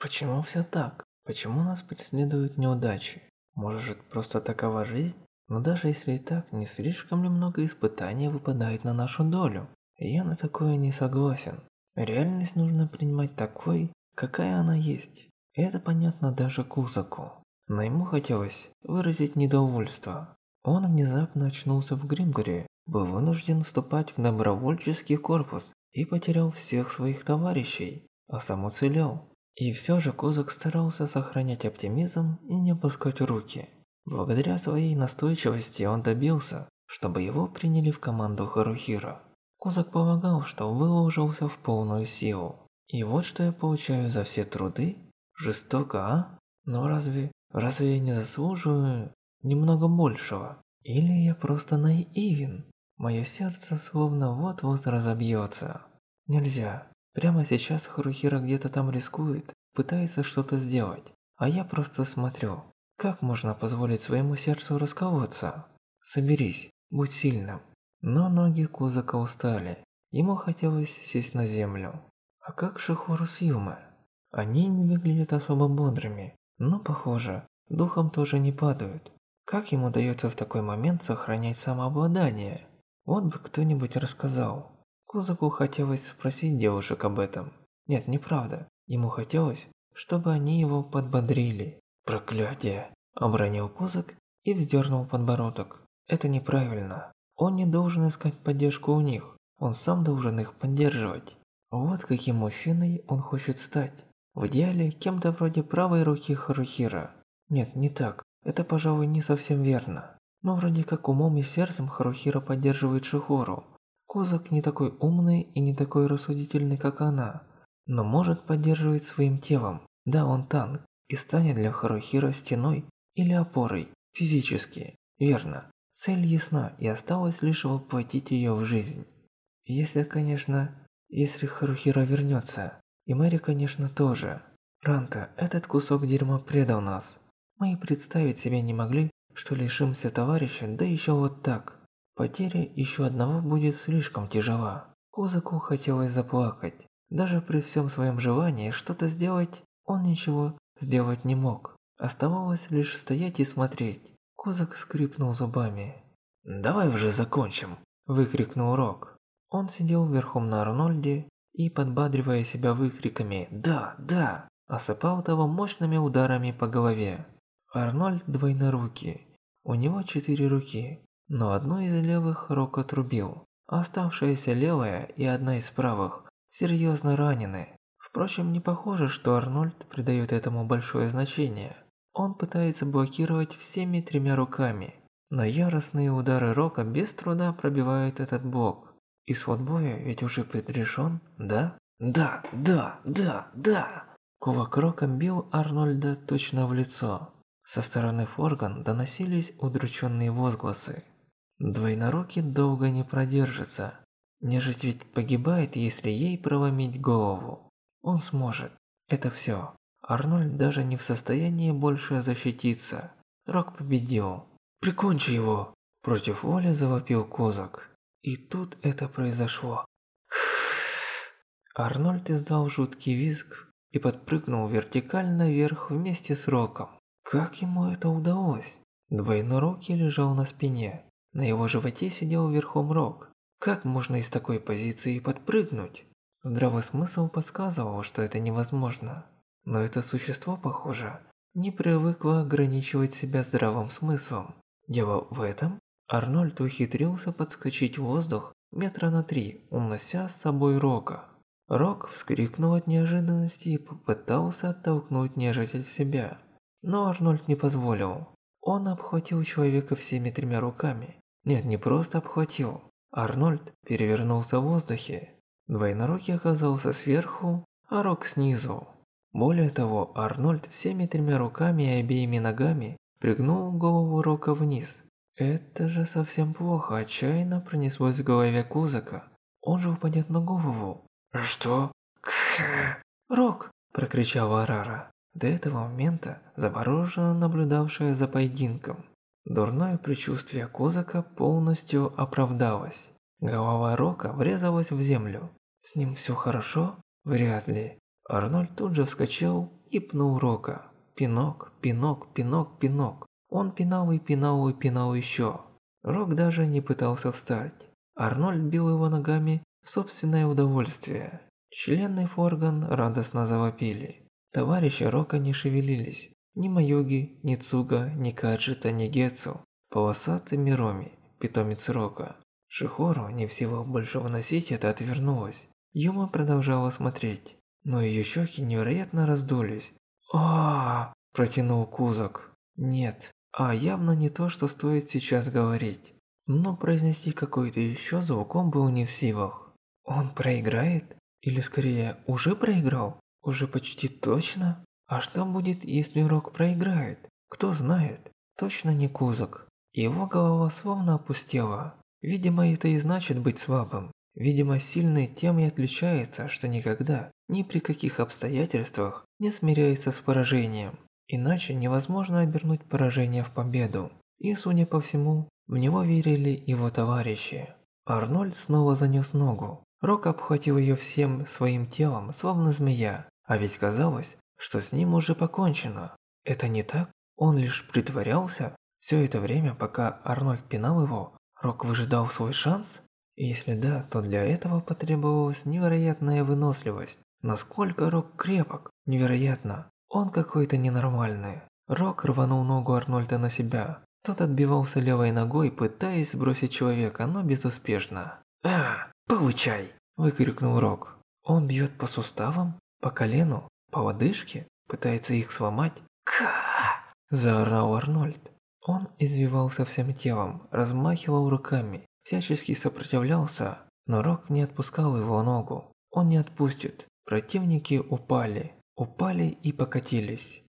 Почему все так? Почему нас преследуют неудачи? Может, просто такова жизнь? Но даже если и так, не слишком ли много испытаний выпадает на нашу долю? Я на такое не согласен. Реальность нужно принимать такой, какая она есть. Это понятно даже Кузаку. Но ему хотелось выразить недовольство. Он внезапно очнулся в Гримгоре, был вынужден вступать в добровольческий корпус и потерял всех своих товарищей, а сам уцелел. И все же Кузак старался сохранять оптимизм и не опускать руки. Благодаря своей настойчивости он добился, чтобы его приняли в команду Харухира. Кузак полагал, что выложился в полную силу. И вот что я получаю за все труды? Жестоко, а? Но разве, разве я не заслуживаю немного большего? Или я просто наивен? Мое сердце словно вот-вот разобьется. Нельзя. Прямо сейчас Харухира где-то там рискует, пытается что-то сделать, а я просто смотрю. Как можно позволить своему сердцу расколоться? Соберись, будь сильным. Но ноги Кузака устали. Ему хотелось сесть на землю. А как же Хорус Юма? Они не выглядят особо бодрыми, но, похоже, духом тоже не падают. Как ему удается в такой момент сохранять самообладание? Вот бы кто-нибудь рассказал. Кузаку хотелось спросить девушек об этом. Нет, неправда. Ему хотелось, чтобы они его подбодрили. Проклятие! Обронил Кузак и вздернул подбородок. Это неправильно. Он не должен искать поддержку у них. Он сам должен их поддерживать. Вот каким мужчиной он хочет стать. В идеале кем-то вроде правой руки Харухира. Нет, не так. Это, пожалуй, не совсем верно. Но вроде как умом и сердцем Харухира поддерживает Шихору. Козак не такой умный и не такой рассудительный, как она, но может поддерживать своим телом. Да, он танк, и станет для Харухира стеной или опорой, физически. Верно. Цель ясна, и осталось лишь воплотить ее в жизнь. Если, конечно, если Харухира вернется. И Мэри, конечно, тоже. Ранта, этот кусок дерьма предал нас. Мы и представить себе не могли, что лишимся товарища, да еще вот так. Потеря еще одного будет слишком тяжела. Кузаку хотелось заплакать. Даже при всем своем желании что-то сделать, он ничего сделать не мог. Оставалось лишь стоять и смотреть. Кузак скрипнул зубами. «Давай уже закончим!» – выкрикнул Рок. Он сидел верхом на Арнольде и, подбадривая себя выкриками «Да, да!», осыпал того мощными ударами по голове. Арнольд двойнорукий. У него четыре руки, но одну из левых Рок отрубил. Оставшаяся левая и одна из правых серьезно ранены. Впрочем, не похоже, что Арнольд придает этому большое значение. Он пытается блокировать всеми тремя руками, но яростные удары Рока без труда пробивают этот блок. Исход боя ведь уже предрешен, да? Да, да, да, да! Кулак Рока бил Арнольда точно в лицо. Со стороны Форган доносились удрученные возгласы. Двойнорукий долго не продержится. Нежить ведь погибает, если ей проломить голову. Он сможет. Это все. Арнольд даже не в состоянии больше защититься. Рок победил. «Прикончи его!» Против воли завопил Козак. И тут это произошло. Арнольд издал жуткий визг и подпрыгнул вертикально вверх вместе с Роком. Как ему это удалось? Двойнорукий лежал на спине. На его животе сидел верхом Рок. Как можно из такой позиции подпрыгнуть? Здравый смысл подсказывал, что это невозможно. Но это существо, похоже, не привыкло ограничивать себя здравым смыслом. Дело в этом, Арнольд ухитрился подскочить в воздух метра на три, унося с собой Рока. Рок вскрикнул от неожиданности и попытался оттолкнуть нежить от себя. Но Арнольд не позволил. Он обхватил человека всеми тремя руками. Нет, не просто обхватил. Арнольд перевернулся в воздухе. Двойнорукий оказался сверху, а Рок снизу. Более того, Арнольд всеми тремя руками и обеими ногами пригнул голову Рока вниз. Это же совсем плохо, отчаянно пронеслось в голове Кузака. Он же упадет на голову. «Что?» «Рок!» – прокричала Арара до этого момента завороженно наблюдавшая за поединком. Дурное предчувствие Козака полностью оправдалось. Голова Рока врезалась в землю. С ним все хорошо? Вряд ли. Арнольд тут же вскочил и пнул Рока. Пинок, пинок, пинок, пинок. Он пинал и пинал и пинал еще. Рок даже не пытался встать. Арнольд бил его ногами в собственное удовольствие. Члены Форган радостно завопили. Товарищи Рока не шевелились. Ни Маюги, ни Цуга, ни Каджита, ни Гетсу. Полосатый Мироми, питомец Рока. Шихору, не в силах больше выносить это, отвернулась. Юма продолжала смотреть, но ее щеки невероятно раздулись. а протянул Кузак. «Нет, а явно не то, что стоит сейчас говорить». Но произнести какой-то еще звук он был не в силах. «Он проиграет? Или скорее, уже проиграл? Уже почти точно? А что будет, если Рок проиграет? Кто знает? Точно не Кузак». Его голова словно опустела. Видимо, это и значит быть слабым. Видимо, сильный тем и отличается, что никогда, ни при каких обстоятельствах, не смиряется с поражением. Иначе невозможно обернуть поражение в победу. И, судя по всему, в него верили его товарищи. Арнольд снова занес ногу. Рок обхватил ее всем своим телом, словно змея. А ведь казалось, что с ним уже покончено. Это не так? Он лишь притворялся? Все это время, пока Арнольд пинал его, Рок выжидал свой шанс? Если да, то для этого потребовалась невероятная выносливость. Насколько Рок крепок? Невероятно. Он какой-то ненормальный. Рок рванул ногу Арнольда на себя. Тот отбивался левой ногой, пытаясь сбросить человека, но безуспешно. «А, получай!» – выкрикнул Рок. Он бьет по суставам, по колену, по лодыжке, пытается их сломать. «Ка!» – заорал Арнольд. Он извивался всем телом, размахивал руками, всячески сопротивлялся, но Рок не отпускал его ногу. Он не отпустит. Противники упали, упали и покатились.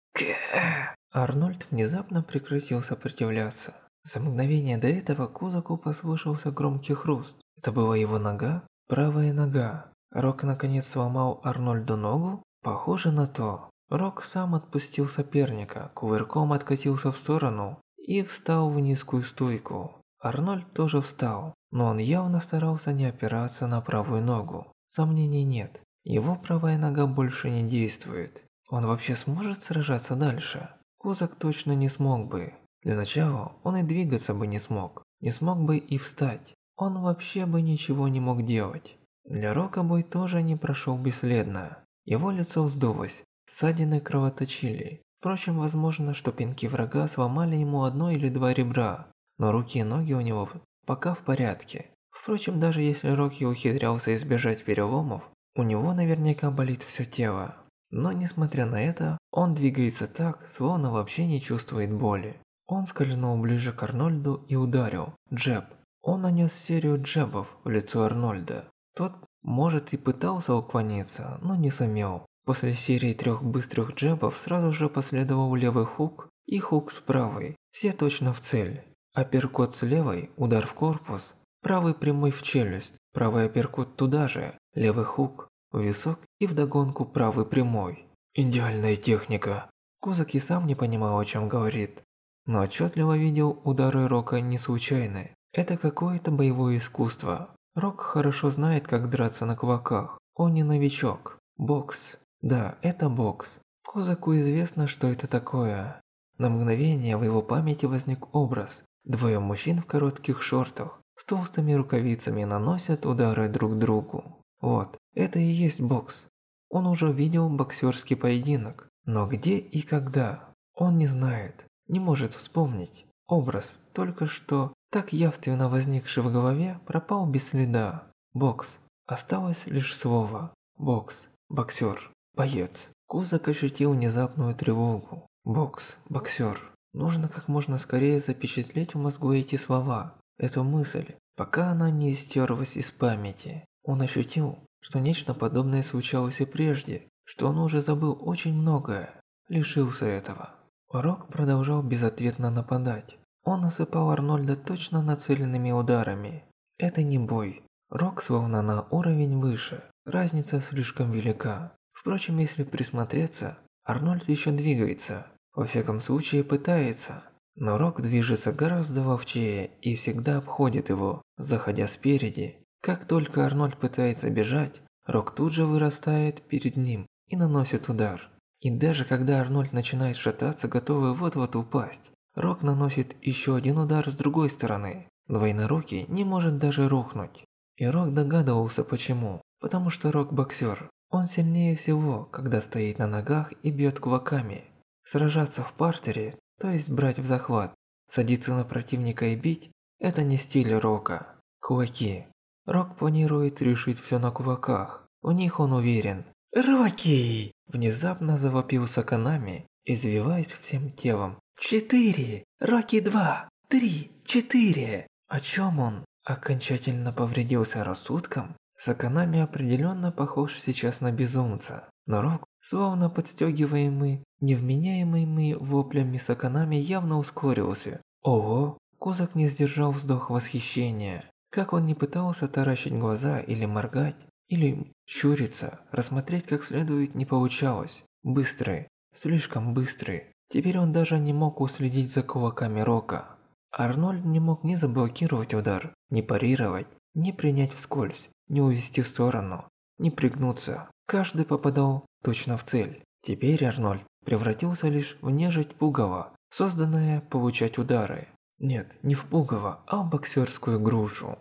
Арнольд внезапно прекратил сопротивляться. За мгновение до этого Кузаку послышался громкий хруст. Это была его нога, правая нога. Рок наконец сломал Арнольду ногу? Похоже на то. Рок сам отпустил соперника, кувырком откатился в сторону и встал в низкую стойку. Арнольд тоже встал, но он явно старался не опираться на правую ногу. Сомнений нет, его правая нога больше не действует. Он вообще сможет сражаться дальше? Кузак точно не смог бы. Для начала он и двигаться бы не смог, не смог бы и встать. Он вообще бы ничего не мог делать. Для Рока бой тоже не прошел бесследно. Его лицо вздулось, ссадины кровоточили, Впрочем, возможно, что пинки врага сломали ему одно или два ребра, но руки и ноги у него пока в порядке. Впрочем, даже если Рокки ухитрялся избежать переломов, у него наверняка болит все тело. Но несмотря на это, он двигается так, словно вообще не чувствует боли. Он скользнул ближе к Арнольду и ударил. Джеб. Он нанес серию джебов в лицо Арнольда. Тот, может, и пытался уклониться, но не сумел. После серии трех быстрых джебов сразу же последовал левый хук и хук с правой, все точно в цель. Апперкот с левой, удар в корпус, правый прямой в челюсть, правый апперкот туда же, левый хук, в висок и вдогонку правый прямой. Идеальная техника. Кузак и сам не понимал, о чем говорит, но отчетливо видел удары Рока не случайные. Это какое-то боевое искусство. Рок хорошо знает, как драться на кулаках. Он не новичок. Бокс. Да, это бокс. Козаку известно, что это такое. На мгновение в его памяти возник образ. Двое мужчин в коротких шортах с толстыми рукавицами наносят удары друг другу. Вот, это и есть бокс. Он уже видел боксерский поединок, но где и когда? Он не знает, не может вспомнить. Образ, только что так явственно возникший в голове, пропал без следа. Бокс. Осталось лишь слово. Бокс. Боксер. Боец. Кузак ощутил внезапную тревогу. Бокс, боксер. Нужно как можно скорее запечатлеть в мозгу эти слова, эту мысль, пока она не истерлась из памяти. Он ощутил, что нечто подобное случалось и прежде, что он уже забыл очень многое, лишился этого. Рок продолжал безответно нападать. Он осыпал Арнольда точно нацеленными ударами. Это не бой. Рок словно на уровень выше. Разница слишком велика. Впрочем, если присмотреться, Арнольд еще двигается, во всяком случае пытается. Но Рок движется гораздо ловчее и всегда обходит его, заходя спереди. Как только Арнольд пытается бежать, Рок тут же вырастает перед ним и наносит удар. И даже когда Арнольд начинает шататься, готовый вот-вот упасть, Рок наносит еще один удар с другой стороны. Двойнорукий не может даже рухнуть. И Рок догадывался почему. Потому что Рок боксер. Он сильнее всего, когда стоит на ногах и бьет кулаками. Сражаться в партере, то есть брать в захват, садиться на противника и бить – это не стиль Рока. Кулаки. Рок планирует решить все на кулаках. В них он уверен. «Рокки!» Внезапно завопился Канами, извиваясь всем телом. «Четыре! Рокки два! Три! Четыре!» О чем он? Окончательно повредился рассудком? Саканами определенно похож сейчас на безумца. Но Рок, словно подстегиваемый, невменяемыми воплями Саканами, явно ускорился. Ого! Кузак не сдержал вздох восхищения. Как он не пытался таращить глаза или моргать, или щуриться, рассмотреть как следует не получалось. Быстрый, слишком быстрый. Теперь он даже не мог уследить за кулаками Рока. Арнольд не мог ни заблокировать удар, ни парировать, ни принять вскользь, ни увести в сторону, ни пригнуться. Каждый попадал точно в цель. Теперь Арнольд превратился лишь в нежить пугало, созданное получать удары. Нет, не в пугало, а в боксерскую грушу.